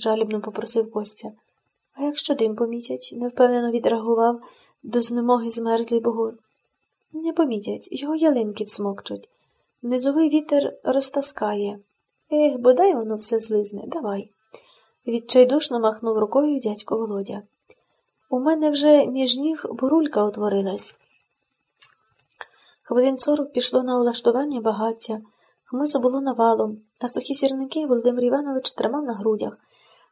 жалібно попросив Костя. А якщо дим помітять, невпевнено відреагував до знемоги змерзлий Богор. Не помітять, його ялинки всмокчуть. Низовий вітер розтаскає. Ех, бодай воно все злизне, давай. Відчайдушно махнув рукою дядько Володя. У мене вже між ніг бурулька утворилась. Хвилин сорок пішло на улаштування багаття, хмизу було навалом, а сухі сірники Володимир Іванович тримав на грудях,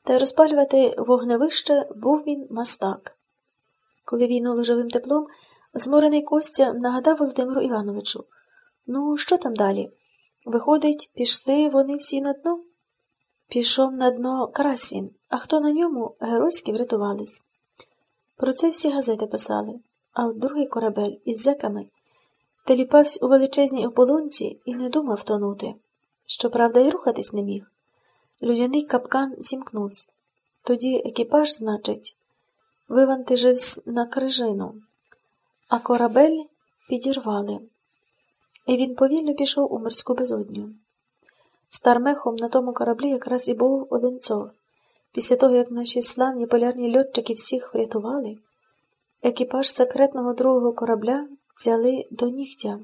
та розпалювати вогневище був він мастак. Коли війнуло живим теплом, зморений Костя нагадав Володимиру Івановичу Ну, що там далі? Виходить, пішли вони всі на дно? Пішов на дно Красін, а хто на ньому геройськи врятувались. Про це всі газети писали, а от другий корабель із зеками теліпався у величезній ополонці і не думав тонути. Щоправда, і рухатись не міг. Людяний капкан зімкнувся. Тоді екіпаж, значить, вивантажився на крижину, а корабель підірвали. І він повільно пішов у морську безодню. Стармехом на тому кораблі якраз і був Одинцов. Після того, як наші славні полярні льотчики всіх врятували, екіпаж секретного другого корабля взяли до нігтя.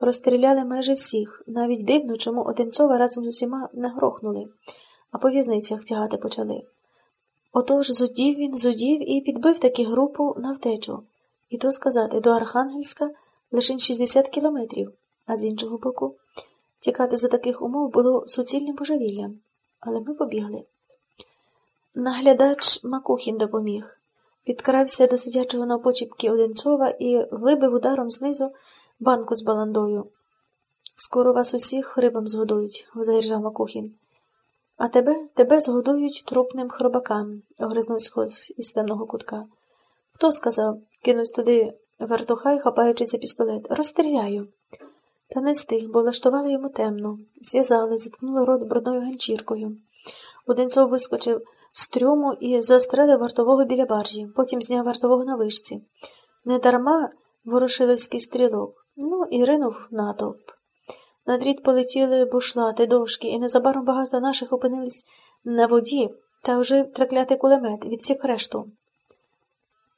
Розстріляли майже всіх, навіть дивно, чому Одинцова разом з усіма не грохнули, а по в'язницях тягати почали. Отож зудів він, зудів і підбив таки групу на втечу, і то сказати, до Архангельська лише 60 кілометрів, а з іншого боку, тікати за таких умов було суцільним божевіллям, але ми побігли. Наглядач Макухін допоміг, підкрався до сидячого на почіпки Одинцова і вибив ударом знизу банку з баландою. Скоро вас усіх рибам згодують, заіржав Макухін. А тебе тебе згодують трупним хробакам, огризнувся хтось із темного кутка. Хто сказав? кинувся туди вертухай, хапаючись за пістолет. Розстріляю. Та не встиг, бо влаштували йому темно. Зв'язали, заткнули рот брудною ганчіркою. Одинцов вискочив з трюму і застрелив вартового біля баржі, потім зняв вартового на вишці. Недарма ворошиловський стрілок, ну і ринув натовп. На дріт полетіли бушлати, дошки, і незабаром багато наших опинились на воді та вже траклятий кулемет, відсік решту.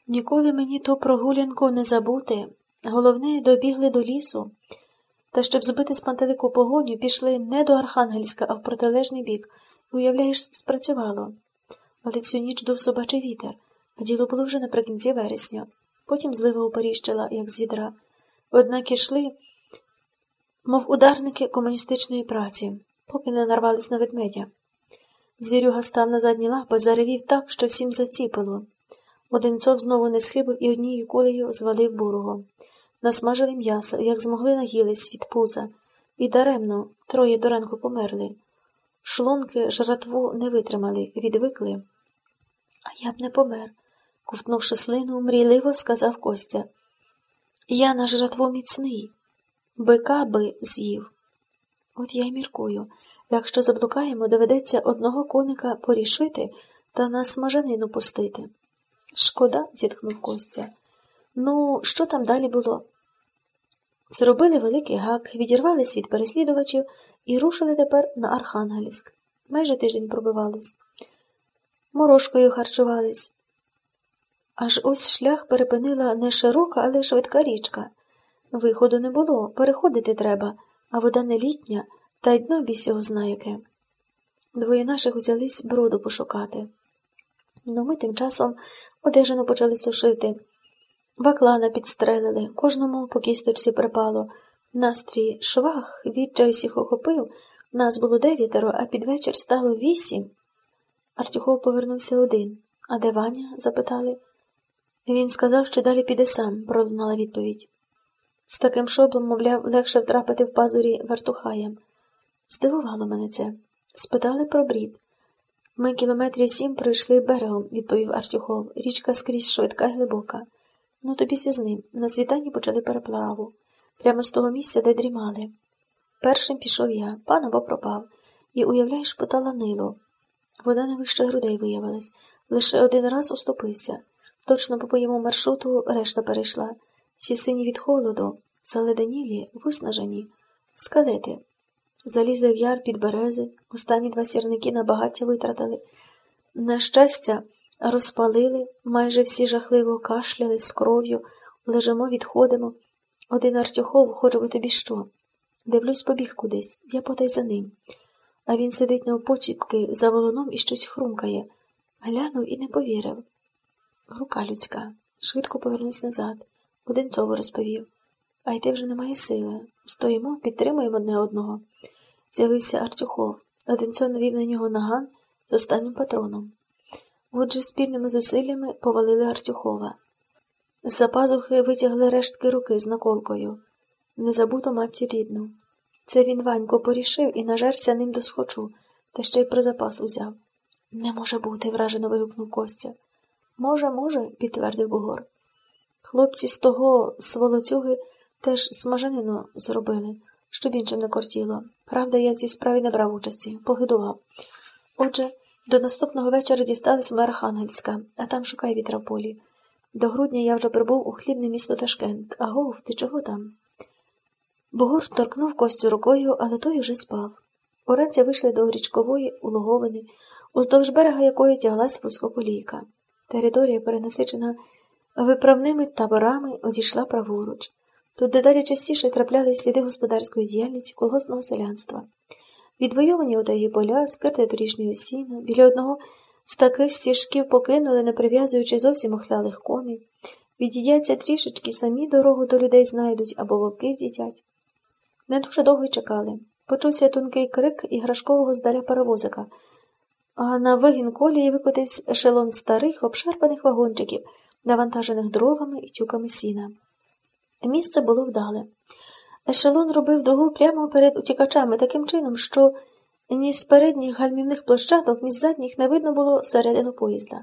Ніколи мені ту прогулянку не забути. Головне, добігли до лісу. Та щоб збити з пантелику погоню, пішли не до Архангельська, а в протилежний бік. Уявляєш, спрацювало. Але всю ніч дув собачий вітер, а діло було вже наприкінці вересня. Потім злива оперіщила, як з відра. Однак ішли, мов ударники комуністичної праці, поки не нарвались на ведмедя. Звірюга став на задні лапи, заревів так, що всім заціпило. Одинцов знову не схибив і однією кулею звалив бурого. Насмажили м'ясо, як змогли наїлись від пуза, і даремно троє до ранку померли. Шлунки жратву не витримали, відвикли. А я б не помер, ковтнувши слину, мрійливо сказав Костя. Я на жратву міцний, бика би з'їв. От я й міркую. Якщо заблукаємо, доведеться одного коника порішити та на смажанину пустити. Шкода, зітхнув Костя. Ну, що там далі було? Зробили великий гак, відірвались від переслідувачів і рушили тепер на Архангельськ. Майже тиждень пробивались. Морошкою харчувались. Аж ось шлях перепинила не широка, але швидка річка. Виходу не було, переходити треба, а вода не літня, та й дно бісь його знає Двоє наших узялись броду пошукати. Ну ми тим часом одежину почали сушити. Баклана підстрелили, кожному по кісточці припало. Настрій швах, відчай усіх охопив. Нас було дев'ятеро, а під вечір стало вісім. Артюхов повернувся один. А де Ваня? запитали. Він сказав, що далі піде сам, пролунала відповідь. З таким шоблом, мовляв, легше втрапити в пазурі вертухаєм. Здивувало мене це. Спитали про брід. Ми кілометрів сім пройшли берегом, відповів Артюхов. Річка скрізь швидка й глибока. Ну, тобі з ним. На світанні почали переплаву. Прямо з того місця, де дрімали. Першим пішов я, пан або пропав, і, уявляєш, поталанило. Вода не вище грудей виявилась. Лише один раз уступився. Точно по моєму маршруту решта перейшла. Всі сині від холоду, заледенілі, виснажені, скалети. Залізли в яр під берези, останні два сірники на багаття витратили. На щастя, розпалили, майже всі жахливо кашляли з кров'ю, лежимо, відходимо. Один Артюхов, хоч би тобі що. Дивлюсь, побіг кудись, я потай за ним. А він сидить на опочіпки за волоном і щось хрумкає. Глянув і не повірив. Рука людська. Швидко повернусь назад. Одинцово розповів. А йти вже немає сили. Стоїмо, підтримуємо одне одного. З'явився Артюхов. Одинцо навів на нього наган з останнім патроном. Отже, спільними зусиллями повалили Артюхова. З-за пазухи витягли рештки руки з наколкою. Незабуто матір рідну. Це він Ванько порішив і нажерся ним досхочу, та ще й про запас узяв. Не може бути, вражено вигукнув Костя. Може, може, підтвердив Бугор. Хлопці з того сволоцюги теж смажанину зробили, щоб іншим не кортіло. Правда, я в цій справі не брав участі, погидував. Отже, до наступного вечора дістались ми Архангельська, а там шукай вітра в полі. До грудня я вже прибув у хлібне місто Ташкент. Агов, ти чого там? Бугор торкнув Костю рукою, але той уже спав. Уранці вийшли до річкової улоговини, уздовж берега якої тяглась вузькоколійка. Територія, перенасичена виправними таборами, одійшла праворуч. Тут дедалі частіше трапляли сліди господарської діяльності колгоспного селянства. Відвойовані отаї поля, скирти доріжнього сіна, біля одного з таких стіжків покинули, не прив'язуючи зовсім охлялих коней. Від'їдяться трішечки, самі дорогу до людей знайдуть або вовки з'їдять. Не дуже довго й чекали. Почувся тонкий крик іграшкового здаля паровозика, а на вигін колії викотився ешелон старих, обшарпаних вагончиків, навантажених дровами і тюками сіна. Місце було вдале. Ешелон робив дугу прямо перед утікачами таким чином, що ні з передніх гальмівних площадок, ні з задніх не видно було середину поїзда.